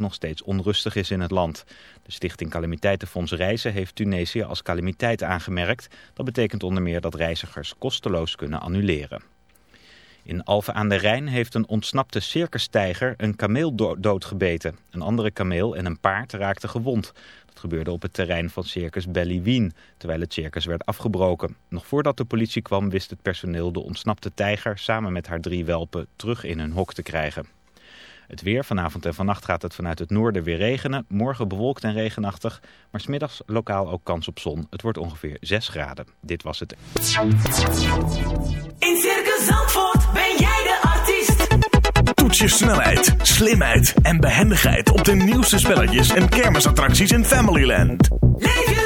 nog steeds onrustig is in het land. De stichting Calamiteitenfonds Reizen heeft Tunesië als calamiteit aangemerkt. Dat betekent onder meer dat reizigers kosteloos kunnen annuleren. In Alphen aan de Rijn heeft een ontsnapte circustijger een kameel doodgebeten. Een andere kameel en een paard raakten gewond. Dat gebeurde op het terrein van Circus Wien, terwijl het circus werd afgebroken. Nog voordat de politie kwam wist het personeel de ontsnapte tijger samen met haar drie welpen terug in hun hok te krijgen. Het weer, vanavond en vannacht gaat het vanuit het noorden weer regenen. Morgen bewolkt en regenachtig, maar smiddags lokaal ook kans op zon. Het wordt ongeveer 6 graden. Dit was het. In Circus Zandvoort ben jij de artiest. Toets je snelheid, slimheid en behendigheid op de nieuwste spelletjes en kermisattracties in Familyland. Leef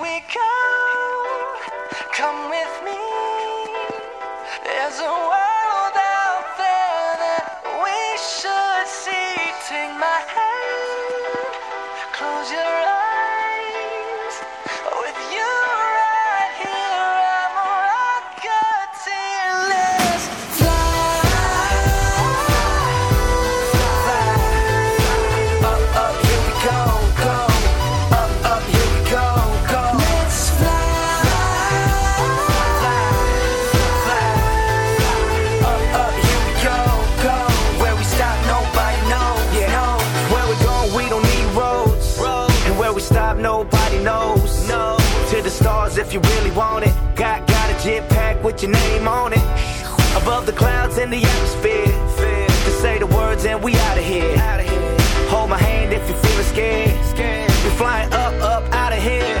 your name on it. Above the clouds in the atmosphere. To say the words and we out of here. Hold my hand if you're feeling scared. We're flying up, up, out of. Here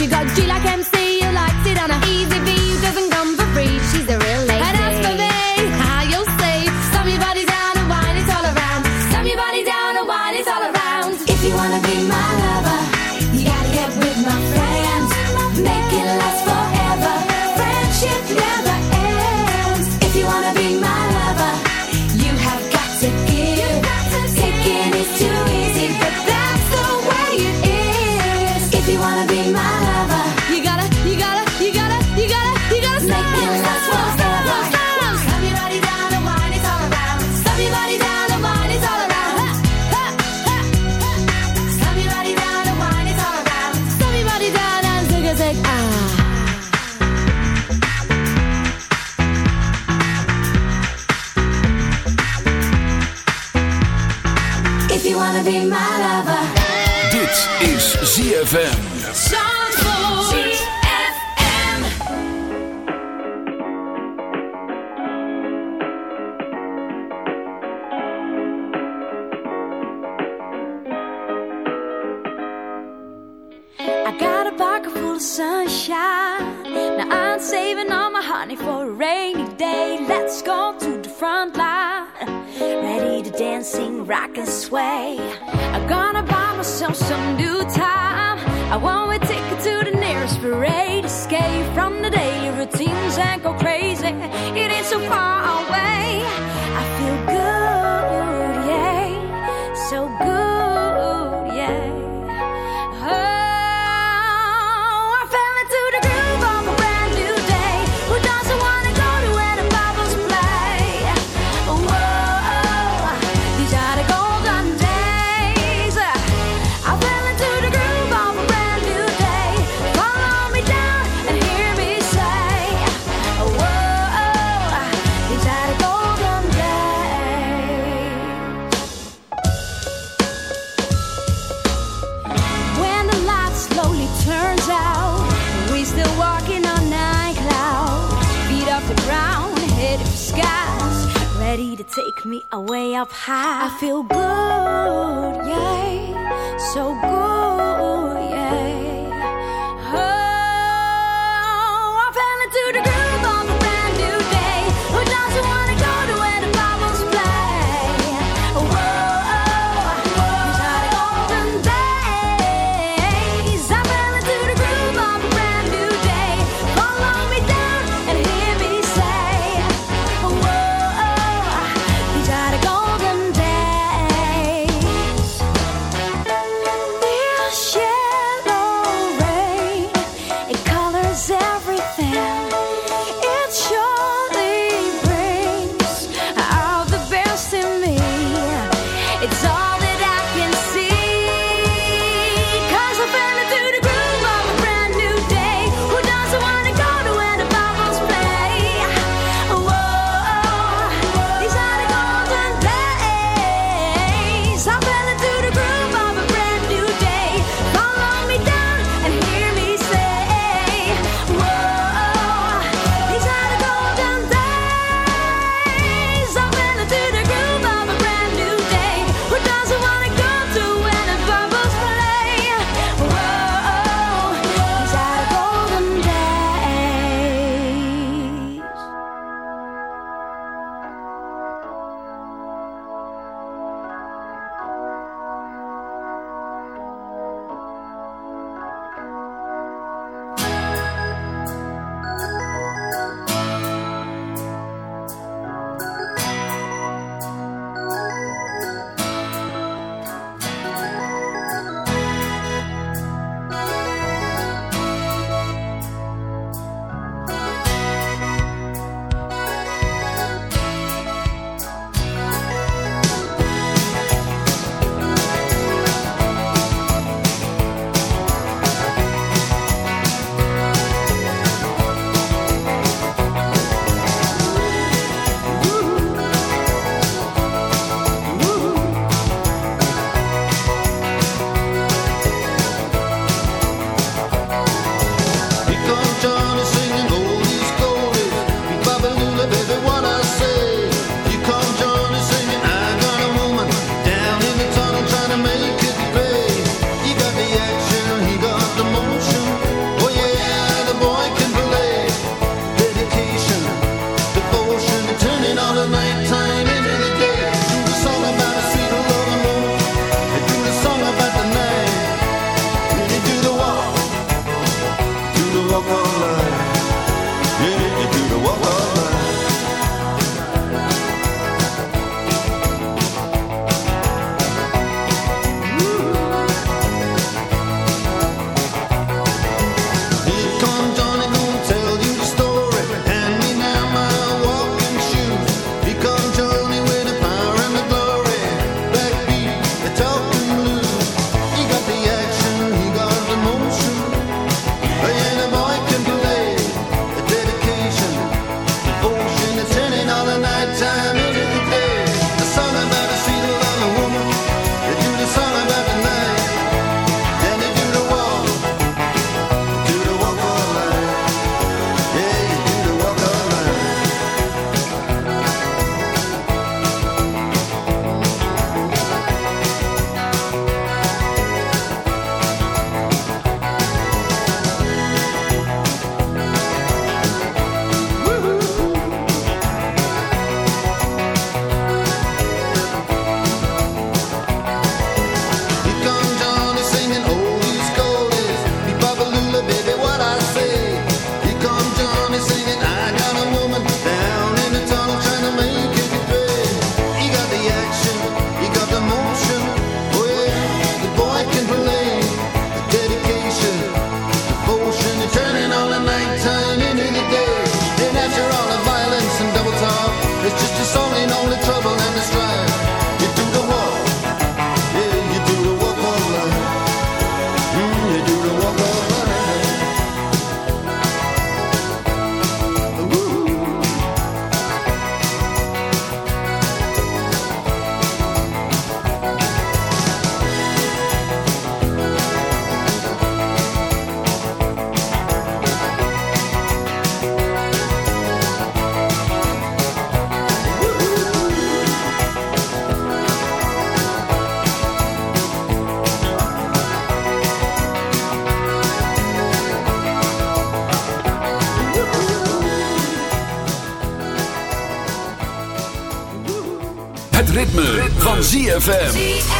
She got G like M. ZFM.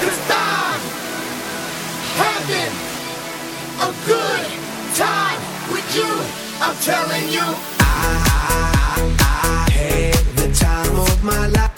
Cause I'm a good time with you. I'm telling you, I, I, I, I had the time of my life.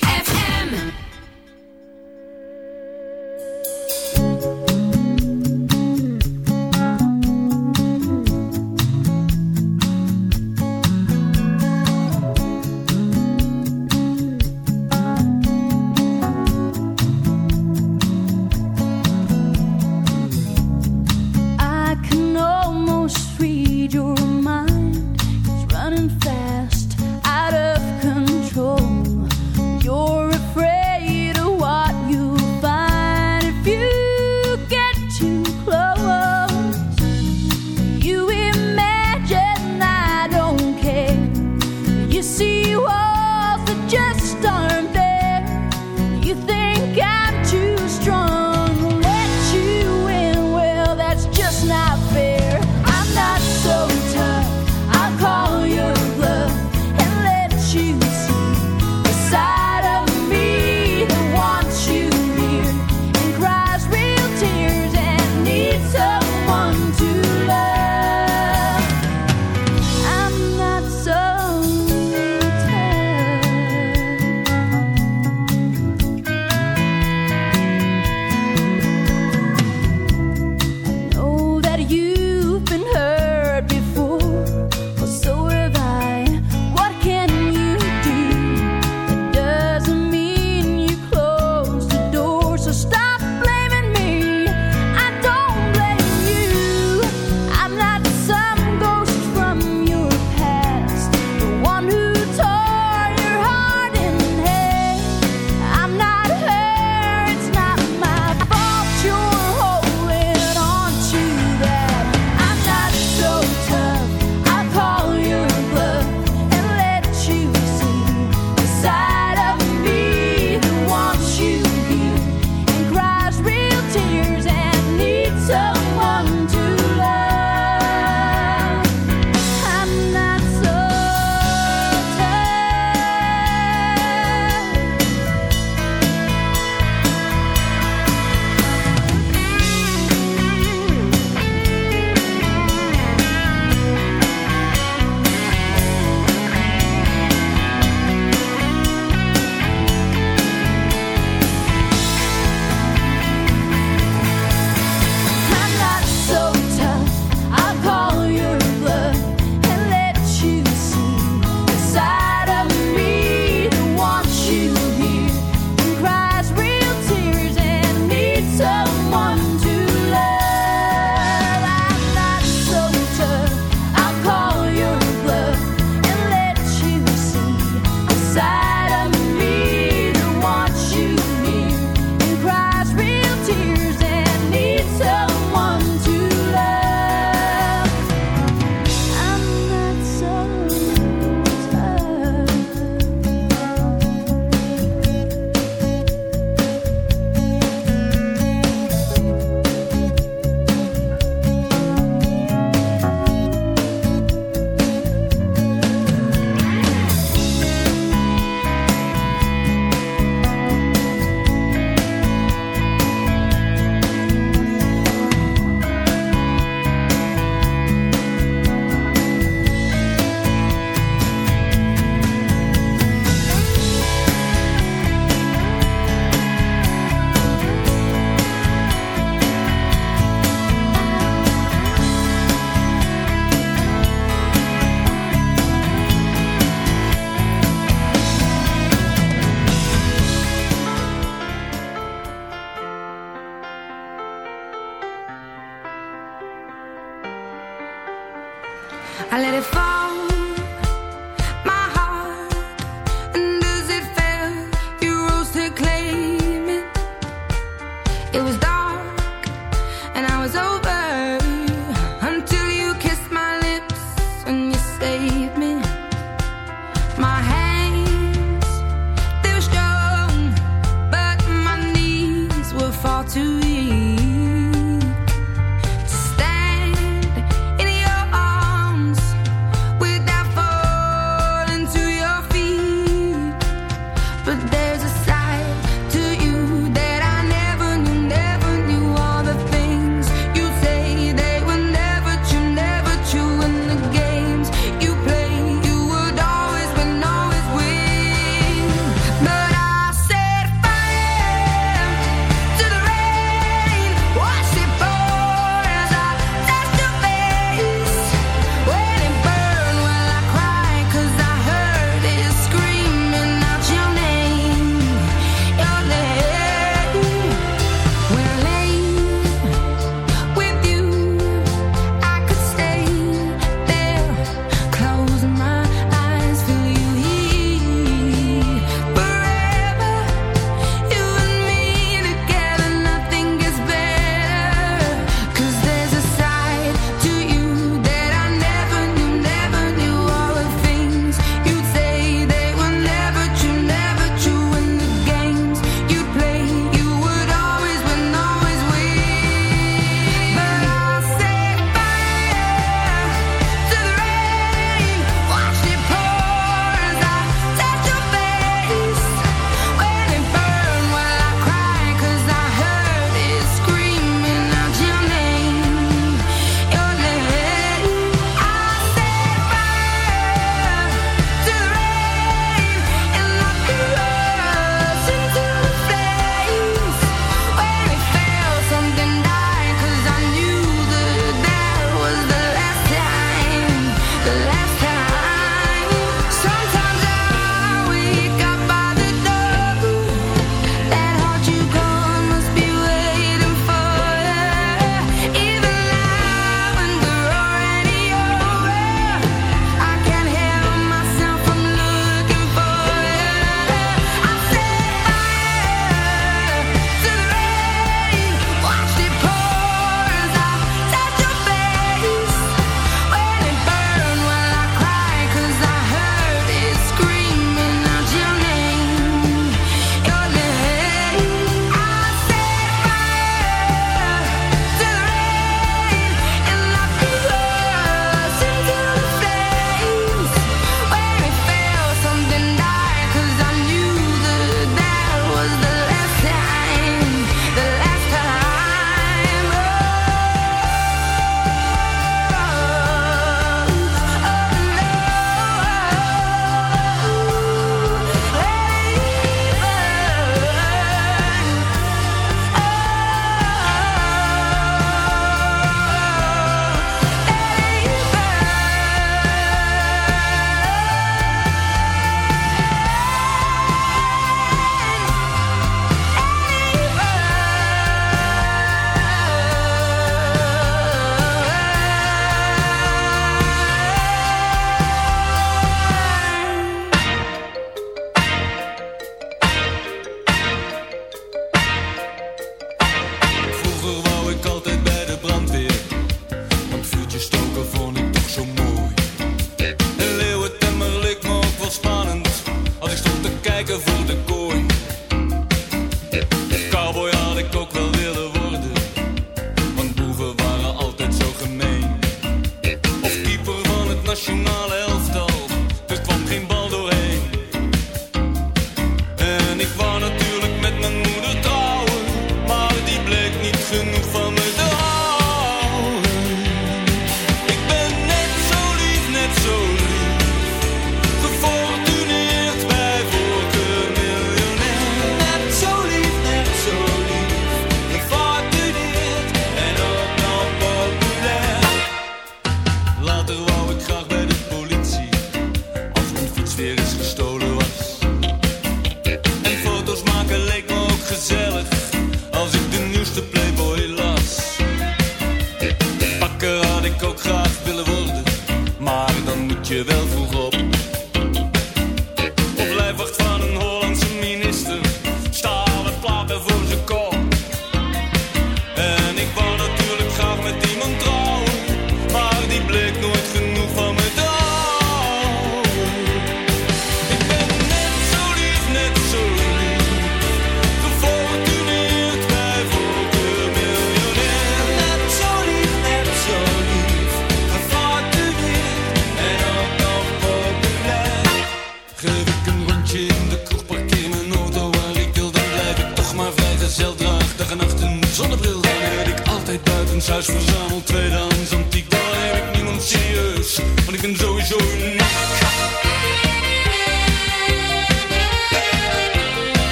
je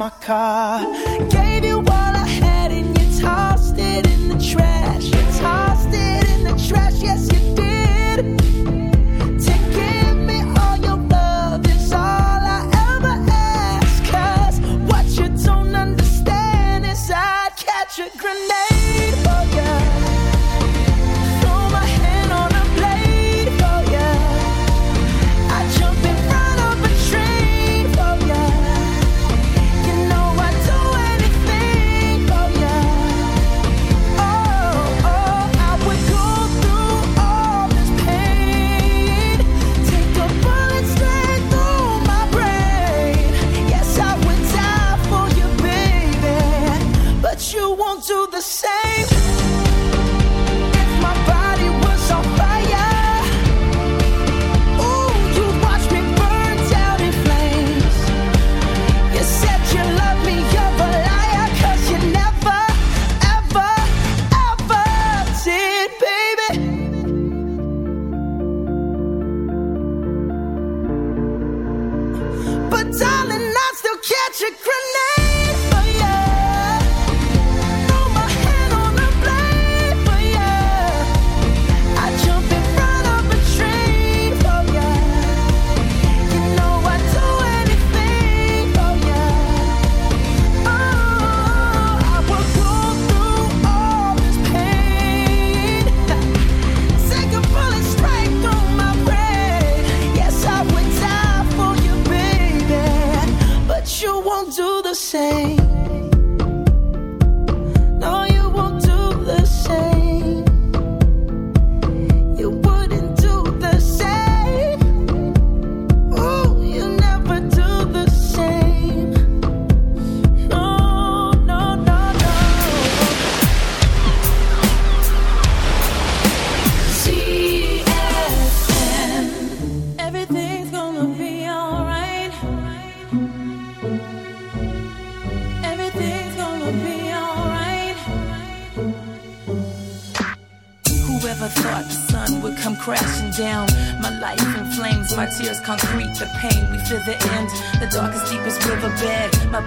my car.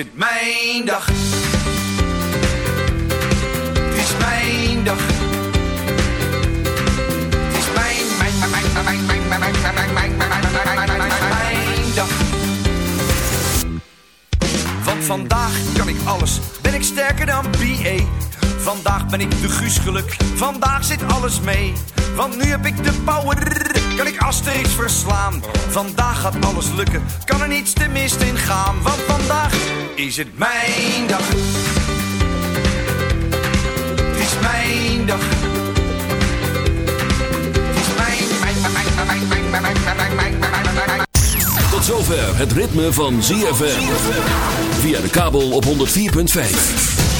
Het mijn dag. Het is mijn dag. Het is mijn, mijn, mijn, mijn, mijn, mijn, mijn, mijn, mijn, mijn, mijn, mijn, dag. Want vandaag kan ik alles, ben ik sterker dan BA. Vandaag ben ik de Guus geluk, vandaag zit alles mee. Want nu heb ik de power, kan ik Asterix verslaan. Vandaag gaat alles lukken, kan er niets te mis in gaan. Want vandaag is het mijn dag. Het is mijn dag. Tot zover het ritme van ZFM. Via de kabel op 104.5.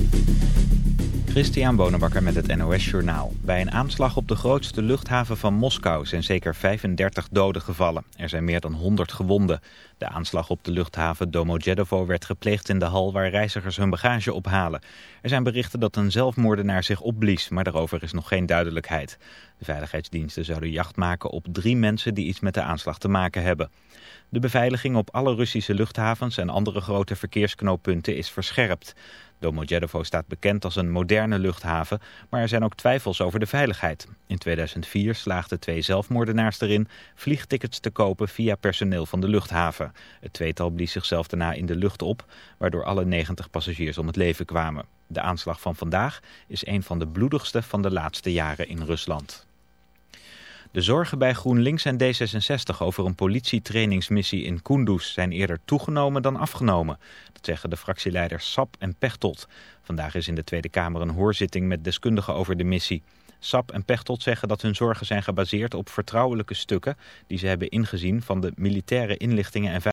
Christian Bonenbakker met het NOS Journaal. Bij een aanslag op de grootste luchthaven van Moskou zijn zeker 35 doden gevallen. Er zijn meer dan 100 gewonden. De aanslag op de luchthaven Domodedovo werd gepleegd in de hal waar reizigers hun bagage ophalen. Er zijn berichten dat een zelfmoordenaar zich opblies, maar daarover is nog geen duidelijkheid. De veiligheidsdiensten zouden jacht maken op drie mensen die iets met de aanslag te maken hebben. De beveiliging op alle Russische luchthavens en andere grote verkeersknooppunten is verscherpt. Domodedovo staat bekend als een moderne luchthaven, maar er zijn ook twijfels over de veiligheid. In 2004 slaagden twee zelfmoordenaars erin vliegtickets te kopen via personeel van de luchthaven. Het tweetal blies zichzelf daarna in de lucht op, waardoor alle 90 passagiers om het leven kwamen. De aanslag van vandaag is een van de bloedigste van de laatste jaren in Rusland. De zorgen bij GroenLinks en D66 over een politietrainingsmissie in Kunduz zijn eerder toegenomen dan afgenomen. Dat zeggen de fractieleiders Sap en Pechtold. Vandaag is in de Tweede Kamer een hoorzitting met deskundigen over de missie. Sap en Pechtold zeggen dat hun zorgen zijn gebaseerd op vertrouwelijke stukken die ze hebben ingezien van de militaire inlichtingen en